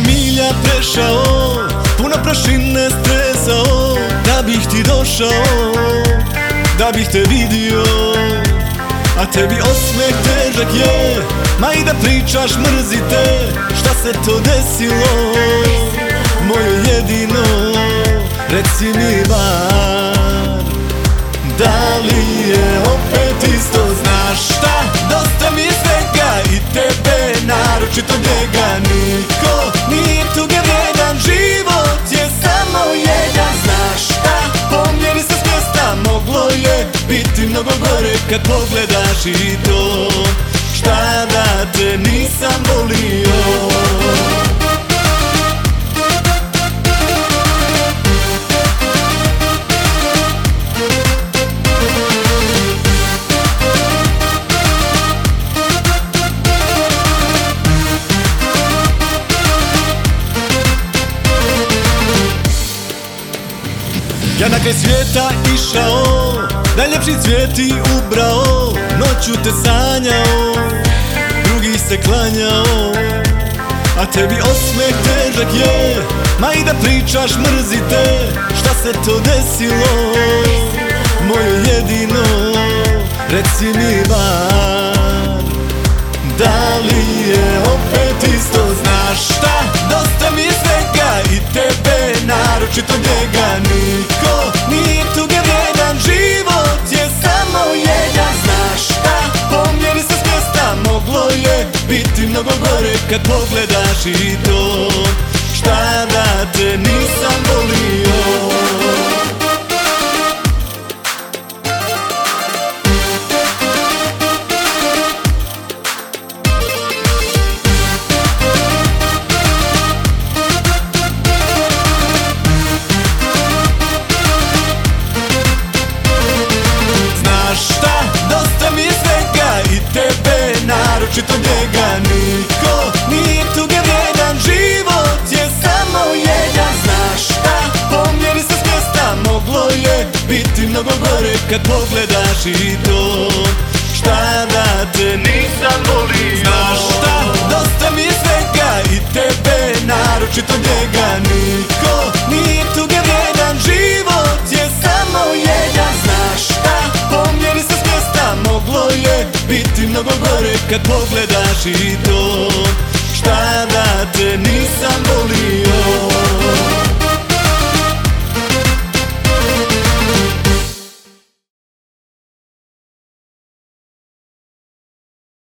milja prešao Puno prašine stresao Da bih ti došao Da bih te vidio. A tebi osmeh težak je Ma i da pričaš mrzite Šta se to desilo? Moje jedino Reci mi bar Da li je opet isto? Znaš šta? Dosta mi je svega i tebe Naročito njega Niko Kad pogledaš i to Šta da te nisam volio Ja na kraj svijeta išao Najljepši cvijeti ubrao Noću te sanjao Drugi se klanjao A tebi osmeh težak je Ma i da pričaš mrzite Šta se to desilo? Moje jedino Reci mi bar mnogo gore Kad pogledaš i to. Šta da te nisam naročito njega Niko nije tuge vrijedan, život je samo jedan Znaš šta, pomjeri se s mjesta, moglo je biti mnogo gore Kad pogledaš i to, šta da te nisam volio? Znaš šta, dosta mi je svega i tebe, naročito njega Niko nije tuge mnogo gore Kad pogledaš i to,